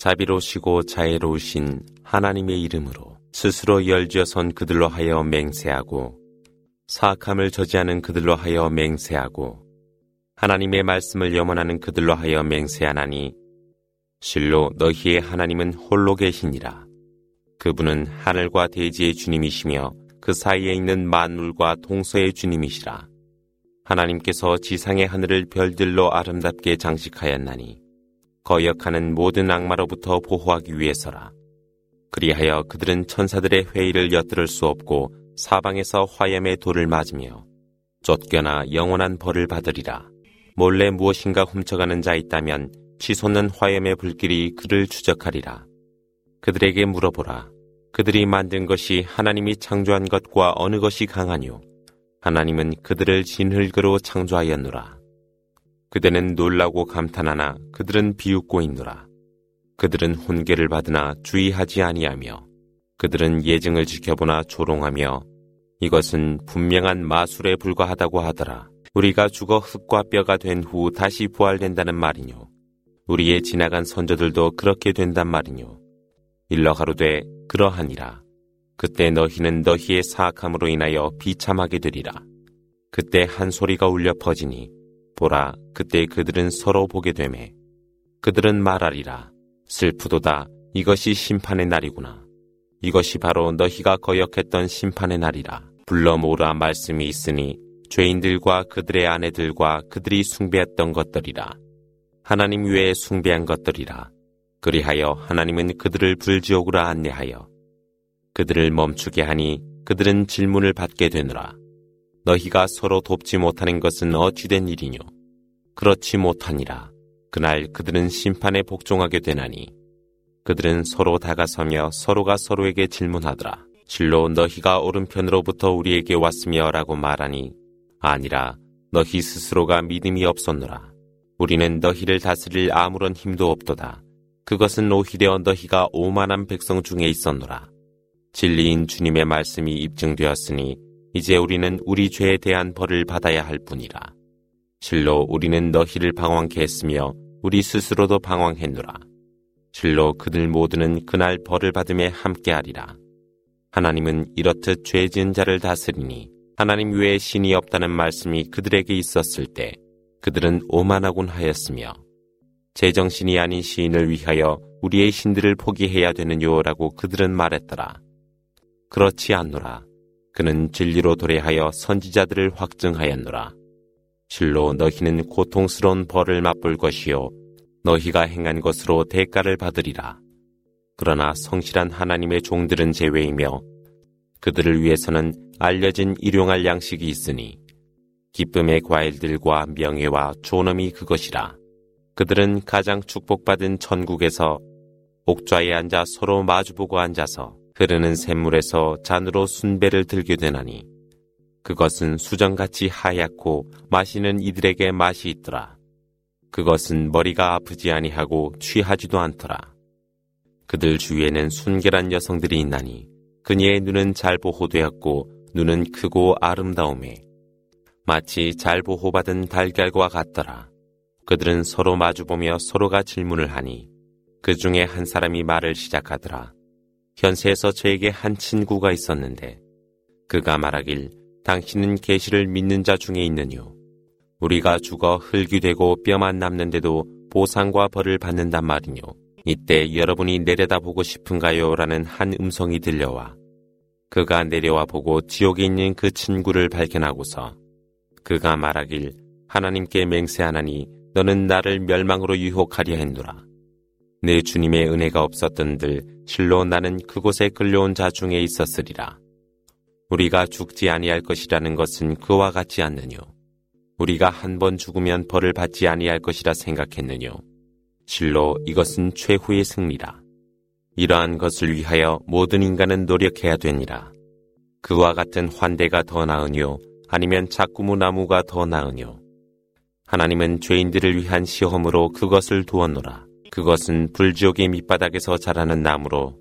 자비로우시고 자애로우신 하나님의 이름으로 스스로 열지어선 그들로 하여 맹세하고 사악함을 저지하는 그들로 하여 맹세하고 하나님의 말씀을 염원하는 그들로 하여 맹세하나니 실로 너희의 하나님은 홀로 계시니라. 그분은 하늘과 대지의 주님이시며 그 사이에 있는 만물과 동서의 주님이시라. 하나님께서 지상의 하늘을 별들로 아름답게 장식하였나니 거역하는 모든 악마로부터 보호하기 위해서라. 그리하여 그들은 천사들의 회의를 엿들을 수 없고 사방에서 화염의 돌을 맞으며 쫓겨나 영원한 벌을 받으리라. 몰래 무엇인가 훔쳐가는 자 있다면 치솟는 화염의 불길이 그를 추적하리라. 그들에게 물어보라. 그들이 만든 것이 하나님이 창조한 것과 어느 것이 강하뇨? 하나님은 그들을 진흙으로 창조하였노라. 그대는 놀라고 감탄하나 그들은 비웃고 있노라. 그들은 훈계를 받으나 주의하지 아니하며 그들은 예증을 지켜보나 조롱하며 이것은 분명한 마술에 불과하다고 하더라. 우리가 죽어 흙과 뼈가 된 후 다시 부활된다는 말이뇨. 우리의 지나간 선조들도 그렇게 된단 말이뇨. 일러 가로되 그러하니라. 그때 너희는 너희의 사악함으로 인하여 비참하게 되리라. 그때 한 소리가 울려 퍼지니 보라 그때 그들은 서로 보게 되매 그들은 말하리라 슬프도다 이것이 심판의 날이구나. 이것이 바로 너희가 거역했던 심판의 날이라. 불러 모으라 말씀이 있으니 죄인들과 그들의 아내들과 그들이 숭배했던 것들이라. 하나님 외에 숭배한 것들이라. 그리하여 하나님은 그들을 불지옥으로 안내하여 그들을 멈추게 하니 그들은 질문을 받게 되느라. 너희가 서로 돕지 못하는 것은 어찌된 일이뇨? 그렇지 못하니라. 그날 그들은 심판에 복종하게 되나니 그들은 서로 다가서며 서로가 서로에게 질문하더라. 실로 너희가 오른편으로부터 우리에게 왔으며 라고 말하니 아니라 너희 스스로가 믿음이 없었노라. 우리는 너희를 다스릴 아무런 힘도 없도다. 그것은 오히려 너희가 오만한 백성 중에 있었노라. 진리인 주님의 말씀이 입증되었으니 이제 우리는 우리 죄에 대한 벌을 받아야 할 뿐이라. 실로 우리는 너희를 방황케 했으며 우리 스스로도 방황했노라. 실로 그들 모두는 그날 벌을 받음에 함께하리라. 하나님은 이렇듯 죄 지은 자를 다스리니 하나님 외에 신이 없다는 말씀이 그들에게 있었을 때 그들은 오만하곤 하였으며 제정신이 아닌 시인을 위하여 우리의 신들을 포기해야 되느냐라고 그들은 말했더라. 그렇지 않노라. 그는 진리로 도래하여 선지자들을 확증하였노라. 실로 너희는 고통스러운 벌을 맛볼 것이요. 너희가 행한 것으로 대가를 받으리라. 그러나 성실한 하나님의 종들은 제외이며 그들을 위해서는 알려진 일용할 양식이 있으니 기쁨의 과일들과 명예와 존엄이 그것이라. 그들은 가장 축복받은 천국에서 옥좌에 앉아 서로 마주보고 앉아서 흐르는 샘물에서 잔으로 순배를 들게 되나니 그것은 수정같이 하얗고 마시는 이들에게 맛이 있더라. 그것은 머리가 아프지 아니하고 취하지도 않더라. 그들 주위에는 순결한 여성들이 있나니 그녀의 눈은 잘 보호되었고 눈은 크고 아름다움에 마치 잘 보호받은 달걀과 같더라. 그들은 서로 마주보며 서로가 질문을 하니 그 중에 한 사람이 말을 시작하더라. 현세에서 저에게 한 친구가 있었는데 그가 말하길 당신은 계시를 믿는 자 중에 있느뇨. 우리가 죽어 흙이 되고 뼈만 남는데도 보상과 벌을 받는단 말이뇨. 이때 여러분이 내려다보고 싶은가요? 라는 한 음성이 들려와 그가 내려와 보고 지옥에 있는 그 친구를 발견하고서 그가 말하길 하나님께 맹세하나니 너는 나를 멸망으로 유혹하려 했노라. 내 주님의 은혜가 없었던들 실로 나는 그곳에 끌려온 자 중에 있었으리라. 우리가 죽지 아니할 것이라는 것은 그와 같지 않느뇨. 우리가 한 번 죽으면 벌을 받지 아니할 것이라 생각했느뇨. 실로 이것은 최후의 승리라. 이러한 것을 위하여 모든 인간은 노력해야 되니라. 그와 같은 환대가 더 나으뇨 아니면 자꾸무 나무가 더 나으뇨. 하나님은 죄인들을 위한 시험으로 그것을 두었노라. 그것은 불지옥의 밑바닥에서 자라는 나무로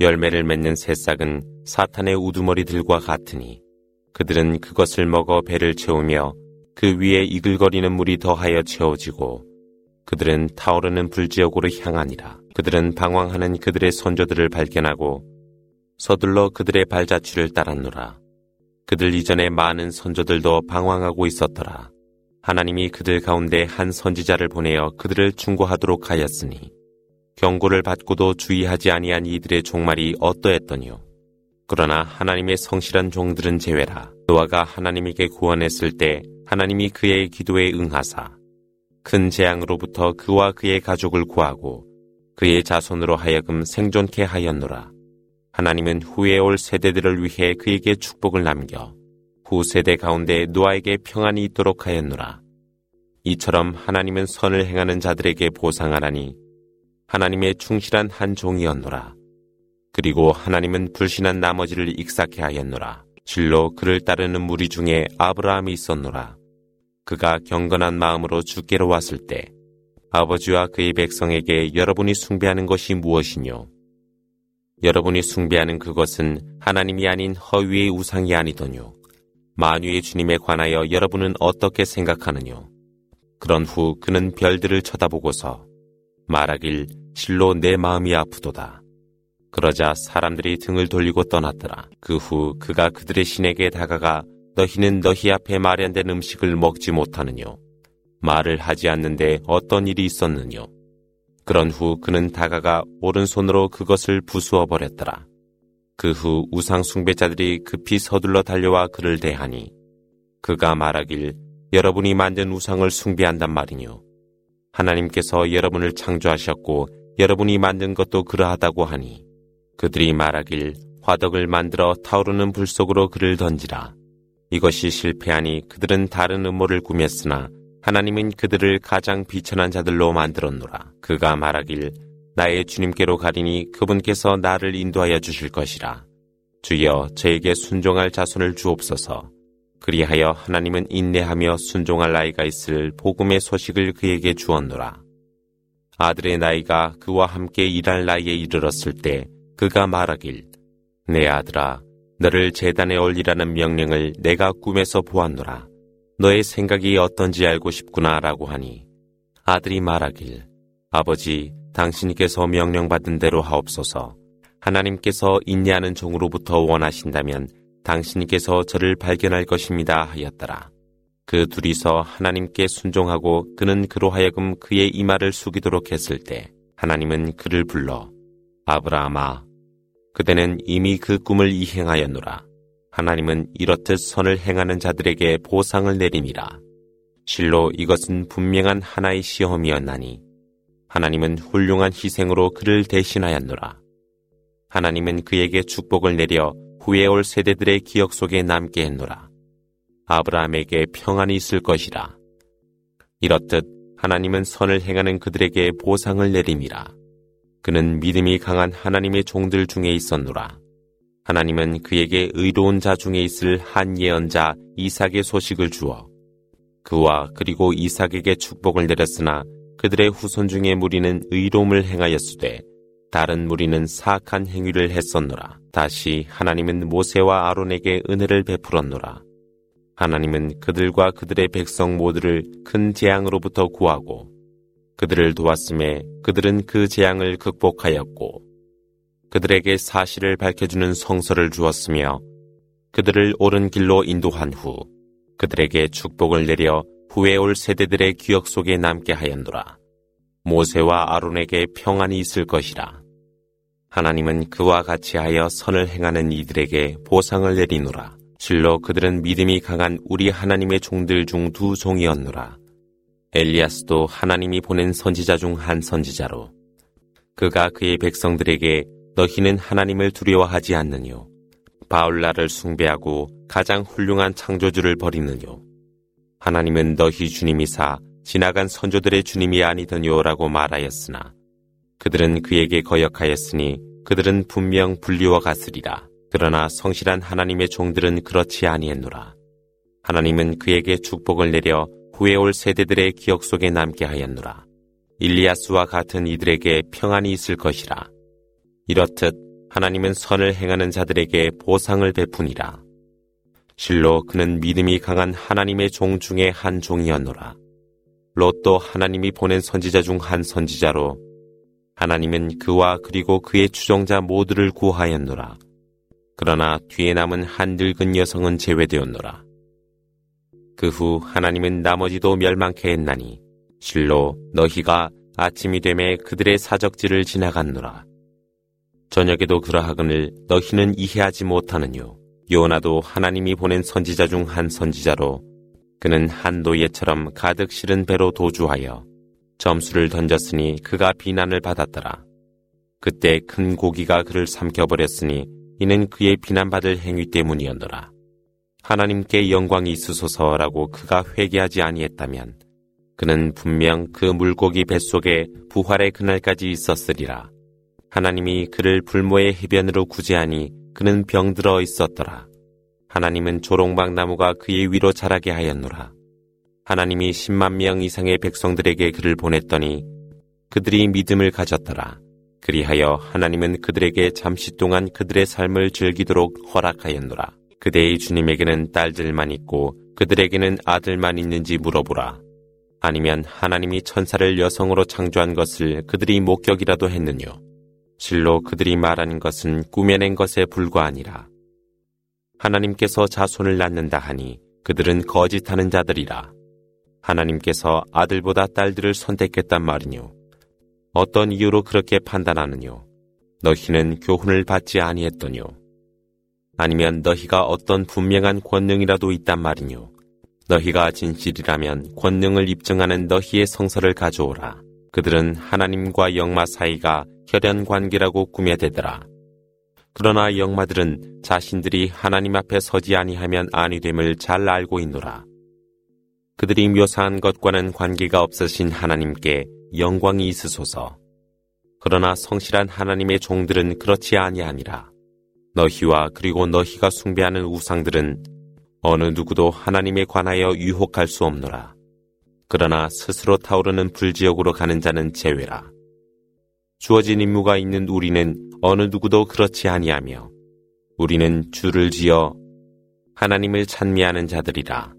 열매를 맺는 새싹은 사탄의 우두머리들과 같으니 그들은 그것을 먹어 배를 채우며 그 위에 이글거리는 물이 더하여 채워지고 그들은 타오르는 불지역으로 향하니라. 그들은 방황하는 그들의 선조들을 발견하고 서둘러 그들의 발자취를 따랐노라. 그들 이전에 많은 선조들도 방황하고 있었더라. 하나님이 그들 가운데 한 선지자를 보내어 그들을 충고하도록 하였으니 경고를 받고도 주의하지 아니한 이들의 종말이 어떠했더니요. 그러나 하나님의 성실한 종들은 제외라. 노아가 하나님에게 구원했을 때 하나님이 그의 기도에 응하사 큰 재앙으로부터 그와 그의 가족을 구하고 그의 자손으로 하여금 생존케 하였노라. 하나님은 후에 올 세대들을 위해 그에게 축복을 남겨 후 세대 가운데 노아에게 평안이 있도록 하였노라. 이처럼 하나님은 선을 행하는 자들에게 보상하나니 하나님의 충실한 한 종이었노라. 그리고 하나님은 불신한 나머지를 익사케 하였노라. 실로 그를 따르는 무리 중에 아브라함이 있었노라. 그가 경건한 마음으로 주께로 왔을 때 아버지와 그의 백성에게 여러분이 숭배하는 것이 무엇이뇨? 여러분이 숭배하는 그것은 하나님이 아닌 허위의 우상이 아니더뇨. 만유의 주님에 관하여 여러분은 어떻게 생각하느뇨? 그런 후 그는 별들을 쳐다보고서 말하길 실로 내 마음이 아프도다. 그러자 사람들이 등을 돌리고 떠났더라. 그 후 그가 그들의 신에게 다가가 너희는 너희 앞에 마련된 음식을 먹지 못하느뇨. 말을 하지 않는데 어떤 일이 있었느뇨. 그런 후 그는 다가가 오른손으로 그것을 부수어 버렸더라. 그 후 우상 숭배자들이 급히 서둘러 달려와 그를 대하니 그가 말하길 여러분이 만든 우상을 숭배한단 말이뇨. 하나님께서 여러분을 창조하셨고 여러분이 만든 것도 그러하다고 하니 그들이 말하길 화덕을 만들어 타오르는 불 속으로 그를 던지라. 이것이 실패하니 그들은 다른 음모를 꾸몄으나 하나님은 그들을 가장 비천한 자들로 만들었노라. 그가 말하길 나의 주님께로 가리니 그분께서 나를 인도하여 주실 것이라. 주여 저에게 순종할 자손을 주옵소서. 그리하여 하나님은 인내하며 순종할 나이가 있을 복음의 소식을 그에게 주었노라. 아들의 나이가 그와 함께 일할 나이에 이르렀을 때 그가 말하길 내 아들아 너를 재단에 올리라는 명령을 내가 꿈에서 보았노라. 너의 생각이 어떤지 알고 싶구나 라고 하니 아들이 말하길 아버지 당신께서 명령받은 대로 하옵소서 하나님께서 인내하는 종으로부터 원하신다면 당신께서 저를 발견할 것입니다 하였더라. 그 둘이서 하나님께 순종하고 그는 그로 하여금 그의 이마를 숙이도록 했을 때 하나님은 그를 불러 아브라함아 그대는 이미 그 꿈을 이행하였노라. 하나님은 이렇듯 선을 행하는 자들에게 보상을 내림이라. 실로 이것은 분명한 하나의 시험이었나니 하나님은 훌륭한 희생으로 그를 대신하였노라. 하나님은 그에게 축복을 내려 후에 올 세대들의 기억 속에 남게 했노라. 아브라함에게 평안이 있을 것이라. 이렇듯 하나님은 선을 행하는 그들에게 보상을 내림이라. 그는 믿음이 강한 하나님의 종들 중에 있었노라. 하나님은 그에게 의로운 자 중에 있을 한 예언자 이삭의 소식을 주어 그와 그리고 이삭에게 축복을 내렸으나 그들의 후손 중에 무리는 의로움을 행하였으되 다른 무리는 사악한 행위를 했었노라. 다시 하나님은 모세와 아론에게 은혜를 베풀었노라. 하나님은 그들과 그들의 백성 모두를 큰 재앙으로부터 구하고 그들을 도왔음에 그들은 그 재앙을 극복하였고 그들에게 사실을 밝혀주는 성서를 주었으며 그들을 옳은 길로 인도한 후 그들에게 축복을 내려 후에 올 세대들의 기억 속에 남게 하였노라. 모세와 아론에게 평안이 있을 것이라. 하나님은 그와 같이 하여 선을 행하는 이들에게 보상을 내리노라. 실로 그들은 믿음이 강한 우리 하나님의 종들 중 두 종이었노라. 엘리아스도 하나님이 보낸 선지자 중 한 선지자로 그가 그의 백성들에게 너희는 하나님을 두려워하지 않느뇨. 바울라를 숭배하고 가장 훌륭한 창조주를 버리느뇨. 하나님은 너희 주님이사 지나간 선조들의 주님이 아니더뇨라고 말하였으나 그들은 그에게 거역하였으니 그들은 분명 불리워 갔으리라. 그러나 성실한 하나님의 종들은 그렇지 아니했노라. 하나님은 그에게 축복을 내려 후에 올 세대들의 기억 속에 남게 하였노라. 일리아스와 같은 이들에게 평안이 있을 것이라. 이렇듯 하나님은 선을 행하는 자들에게 보상을 베푸니라. 실로 그는 믿음이 강한 하나님의 종 중에 한 종이었노라. 롯도 하나님이 보낸 선지자 중 한 선지자로 하나님은 그와 그리고 그의 추종자 모두를 구하였노라. 그러나 뒤에 남은 한 늙은 여성은 제외되었노라. 그 후 하나님은 나머지도 멸망케 했나니 실로 너희가 아침이 되매 그들의 사적지를 지나갔노라. 저녁에도 그러하거늘 너희는 이해하지 못하느뇨. 요나도 하나님이 보낸 선지자 중 한 선지자로 그는 한 노예처럼 가득 실은 배로 도주하여 점수를 던졌으니 그가 비난을 받았더라. 그때 큰 고기가 그를 삼켜버렸으니 이는 그의 비난받을 행위 때문이었노라. 하나님께 영광이 있으소서라고 그가 회개하지 아니했다면 그는 분명 그 물고기 뱃속에 부활의 그날까지 있었으리라. 하나님이 그를 불모의 해변으로 구제하니 그는 병들어 있었더라. 하나님은 조롱박 나무가 그의 위로 자라게 하였노라. 하나님이 10만 명 이상의 백성들에게 그를 보냈더니 그들이 믿음을 가졌더라. 그리하여 하나님은 그들에게 잠시 동안 그들의 삶을 즐기도록 허락하였노라. 그대의 주님에게는 딸들만 있고 그들에게는 아들만 있는지 물어보라. 아니면 하나님이 천사를 여성으로 창조한 것을 그들이 목격이라도 했느뇨. 실로 그들이 말하는 것은 꾸며낸 것에 불과하니라. 하나님께서 자손을 낳는다 하니 그들은 거짓하는 자들이라. 하나님께서 아들보다 딸들을 선택했단 말이뇨. 어떤 이유로 그렇게 판단하느뇨. 너희는 교훈을 받지 아니했더뇨. 아니면 너희가 어떤 분명한 권능이라도 있단 말이뇨. 너희가 진실이라면 권능을 입증하는 너희의 성서를 가져오라. 그들은 하나님과 영마 사이가 혈연 관계라고 꾸며대더라. 그러나 영마들은 자신들이 하나님 앞에 서지 아니하면 아니 됨을 잘 알고 있노라. 그들이 묘사한 것과는 관계가 없으신 하나님께 영광이 있으소서. 그러나 성실한 하나님의 종들은 그렇지 아니하니라. 너희와 그리고 너희가 숭배하는 우상들은 어느 누구도 하나님에 관하여 유혹할 수 없노라. 그러나 스스로 타오르는 불지역으로 가는 자는 제외라. 주어진 임무가 있는 우리는 어느 누구도 그렇지 아니하며 우리는 주를 지어 하나님을 찬미하는 자들이라.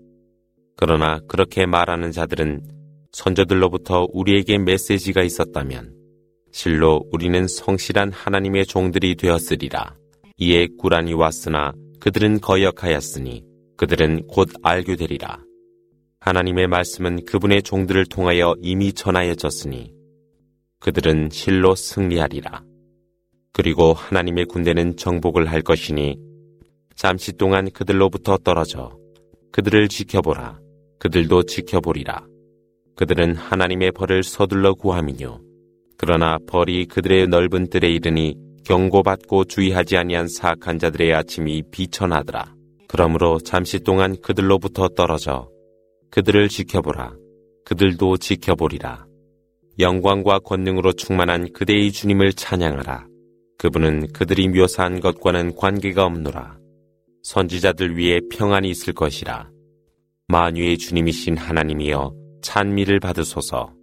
그러나 그렇게 말하는 자들은 선조들로부터 우리에게 메시지가 있었다면 실로 우리는 성실한 하나님의 종들이 되었으리라. 이에 꾸란이 왔으나 그들은 거역하였으니 그들은 곧 알게 되리라. 하나님의 말씀은 그분의 종들을 통하여 이미 전하여졌으니 그들은 실로 승리하리라. 그리고 하나님의 군대는 정복을 할 것이니 잠시 동안 그들로부터 떨어져 그들을 지켜보라. 그들도 지켜보리라. 그들은 하나님의 벌을 서둘러 구함이뇨. 그러나 벌이 그들의 넓은 뜰에 이르니 경고받고 주의하지 아니한 사악한 자들의 아침이 비천하더라. 그러므로 잠시 동안 그들로부터 떨어져 그들을 지켜보라. 그들도 지켜보리라. 영광과 권능으로 충만한 그대의 주님을 찬양하라. 그분은 그들이 묘사한 것과는 관계가 없노라. 선지자들 위에 평안이 있을 것이라. 만유의 주님이신 하나님이여 찬미를 받으소서.